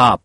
top.